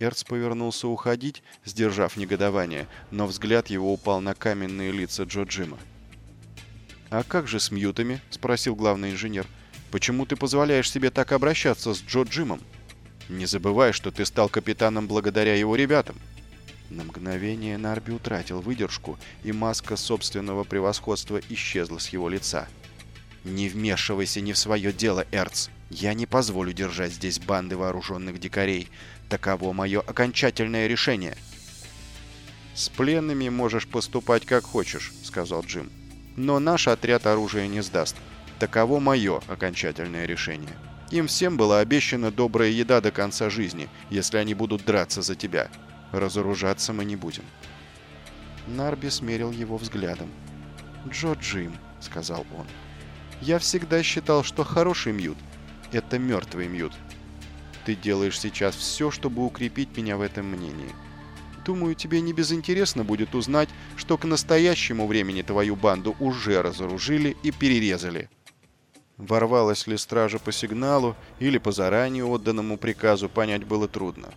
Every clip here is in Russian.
Эрц повернулся уходить, сдержав негодование, но взгляд его упал на каменные лица Джо Джима. «А как же с мьютами?» — спросил главный инженер. «Почему ты позволяешь себе так обращаться с Джо Джимом? Не забывай, что ты стал капитаном благодаря его ребятам». На мгновение Нарби утратил выдержку, и маска собственного превосходства исчезла с его лица. «Не вмешивайся не в свое дело, Эрц. Я не позволю держать здесь банды вооруженных дикарей. Таково мое окончательное решение». «С пленными можешь поступать как хочешь», — сказал Джим. «Но наш отряд оружия не сдаст. Таково мое окончательное решение. Им всем была обещана добрая еда до конца жизни, если они будут драться за тебя. Разоружаться мы не будем». Нарби смерил его взглядом. «Джо Джим», — сказал он. «Я всегда считал, что хороший мьют — это мертвый мьют. Ты делаешь сейчас все, чтобы укрепить меня в этом мнении. Думаю, тебе не безинтересно будет узнать, что к настоящему времени твою банду уже разоружили и перерезали». Ворвалась ли стража по сигналу или по заранее отданному приказу, понять было трудно.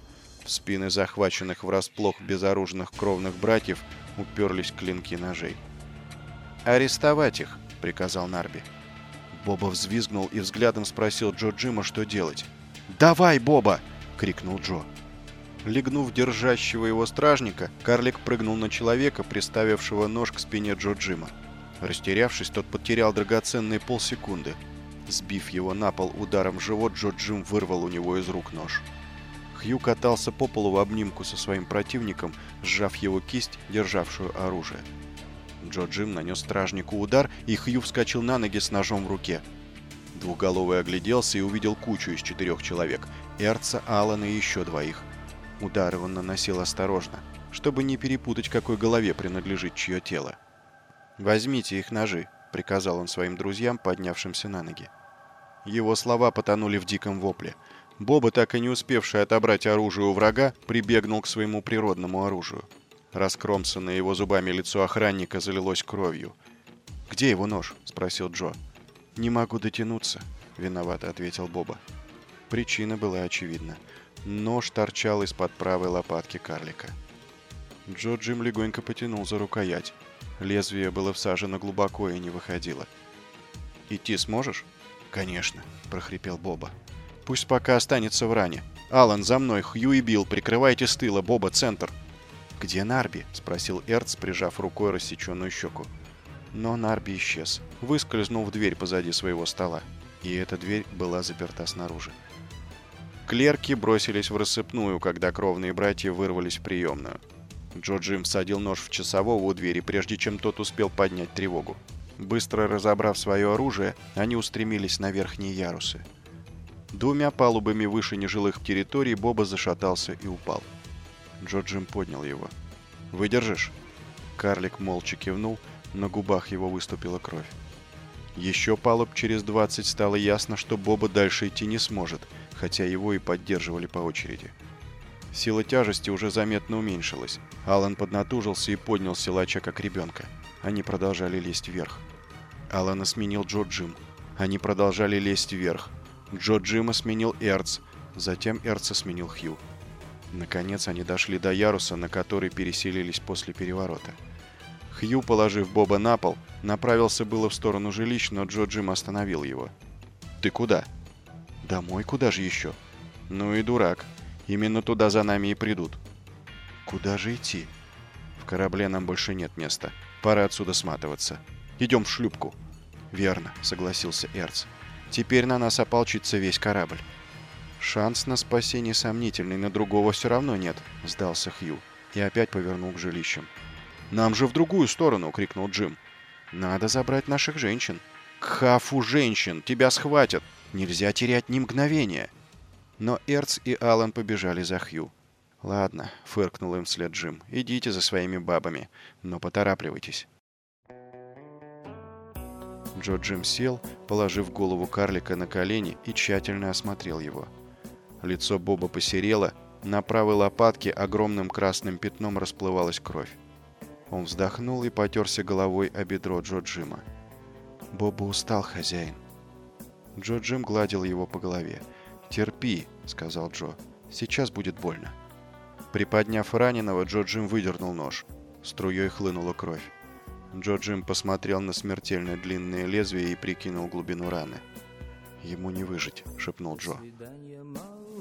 В спины захваченных врасплох безоружных кровных братьев уперлись клинки ножей. «Арестовать их!» — приказал Нарби. Боба взвизгнул и взглядом спросил Джо Джима, что делать. «Давай, Боба!» — крикнул Джо. Легнув держащего его стражника, карлик прыгнул на человека, приставившего нож к спине Джо Джима. Растерявшись, тот потерял драгоценные полсекунды. Сбив его на пол ударом в живот, Джо Джим вырвал у него из рук нож. Хью катался по полу в обнимку со своим противником, сжав его кисть, державшую оружие. Джо Джим нанес стражнику удар, и Хью вскочил на ноги с ножом в руке. Двуголовый огляделся и увидел кучу из четырех человек – Эрца, Алана и еще двоих. Удары он наносил осторожно, чтобы не перепутать, какой голове принадлежит чье тело. «Возьмите их ножи», — приказал он своим друзьям, поднявшимся на ноги. Его слова потонули в диком вопле. Боба, так и не успевший отобрать оружие у врага, прибегнул к своему природному оружию. Раскромсанное его зубами лицо охранника залилось кровью. «Где его нож?» — спросил Джо. «Не могу дотянуться», — виновато ответил Боба. Причина была очевидна. Нож торчал из-под правой лопатки карлика. Джо Джим легонько потянул за рукоять. Лезвие было всажено глубоко и не выходило. «Идти сможешь?» «Конечно», — прохрипел Боба. «Пусть пока останется в ране. Алан, за мной, Хью и Билл, прикрывайте с тыла, Боба, центр». «Где Нарби?» — спросил Эрц, прижав рукой рассеченную щеку. Но Нарби исчез, выскользнул в дверь позади своего стола. И эта дверь была заперта снаружи. Клерки бросились в рассыпную, когда кровные братья вырвались в приемную. Джо Джим всадил нож в часового у двери, прежде чем тот успел поднять тревогу. Быстро разобрав свое оружие, они устремились на верхние ярусы. Двумя палубами выше нежилых территорий Боба зашатался и упал. Джо Джим поднял его. «Выдержишь?» Карлик молча кивнул, на губах его выступила кровь. Еще палуб через 20 стало ясно, что Боба дальше идти не сможет, хотя его и поддерживали по очереди. Сила тяжести уже заметно уменьшилась. Алан поднатужился и поднял силача как ребенка. Они продолжали лезть вверх. Алана сменил Джо Джим. Они продолжали лезть вверх. Джо Джима сменил Эрц, затем Эрца сменил Хью. Наконец они дошли до яруса, на который переселились после переворота. Хью, положив Боба на пол, направился было в сторону жилищ, но Джо Джим остановил его. «Ты куда?» «Домой куда же еще?» «Ну и дурак. Именно туда за нами и придут». «Куда же идти?» «В корабле нам больше нет места. Пора отсюда сматываться. Идем в шлюпку». «Верно», — согласился Эрц. «Теперь на нас ополчится весь корабль». «Шанс на спасение сомнительный, но другого все равно нет», — сдался Хью и опять повернул к жилищам. «Нам же в другую сторону!» — крикнул Джим. «Надо забрать наших женщин». «К хафу женщин! Тебя схватят! Нельзя терять ни мгновения!» Но Эрц и Алан побежали за Хью. «Ладно», — фыркнул им вслед Джим, — «идите за своими бабами, но поторапливайтесь». Джо Джим сел, положив голову карлика на колени и тщательно осмотрел его. Лицо Боба посерело, на правой лопатке огромным красным пятном расплывалась кровь. Он вздохнул и потерся головой о бедро Джо Джима. «Боба устал, хозяин». Джо Джим гладил его по голове. «Терпи», — сказал Джо. «Сейчас будет больно». Приподняв раненого, Джо Джим выдернул нож. Струей хлынула кровь. Джо Джим посмотрел на смертельно длинное лезвие и прикинул глубину раны. «Ему не выжить», — шепнул Джо.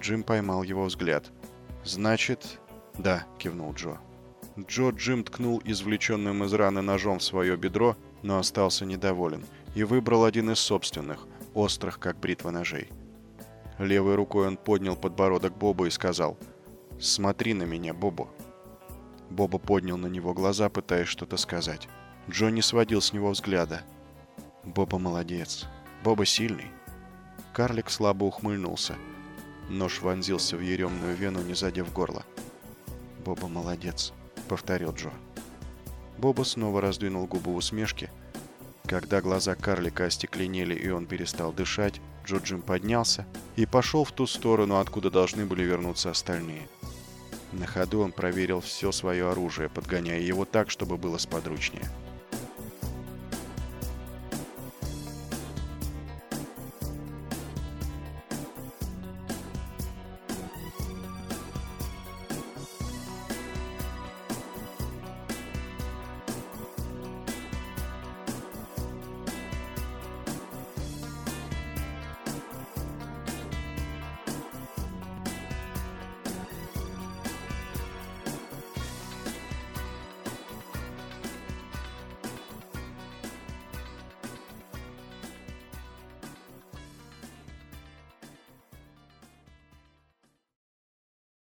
Джим поймал его взгляд. «Значит...» «Да», — кивнул Джо. Джо Джим ткнул извлеченным из раны ножом в свое бедро, но остался недоволен, и выбрал один из собственных, острых, как бритва ножей. Левой рукой он поднял подбородок Боба и сказал «Смотри на меня, Бобо». Боба поднял на него глаза, пытаясь что-то сказать. Джо не сводил с него взгляда. «Боба молодец. Боба сильный». Карлик слабо ухмыльнулся. Нож вонзился в еремную вену, не задев горло. «Боба молодец», — повторил Джо. Боба снова раздвинул губы усмешки. Когда глаза карлика остекленели и он перестал дышать, Джо Джим поднялся и пошел в ту сторону, откуда должны были вернуться остальные. На ходу он проверил все свое оружие, подгоняя его так, чтобы было сподручнее.